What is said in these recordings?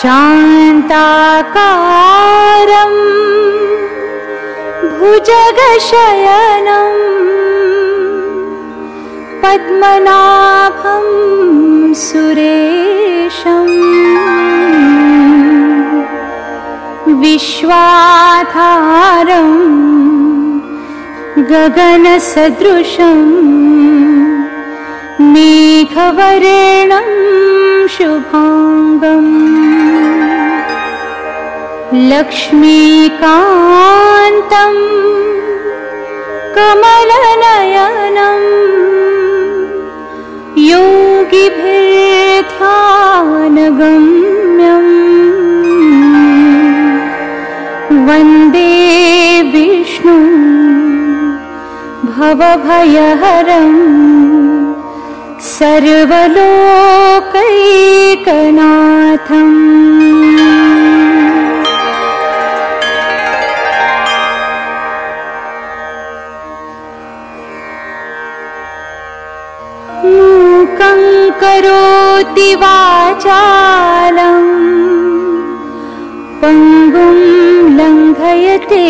शान्ताकारम् भुजगशयनम् पद्मनाभं सुरेशम् विश्वाधारम् गगनसदृशम् मेघवरेणं शुभाङ्गम् लक्ष्मीकान्तम् कमलनयनम् योगिभिर्ध्यानगम्यम् वन्दे विष्णु भवभयहरम् सर्वलोकैकनाथम् मूकं करोति वाचालम् पङ्गुं लङ्घयते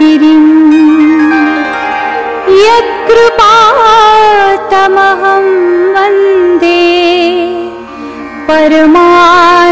गिरिम् यत्कृपातमहं वन्दे। परमानन्दमा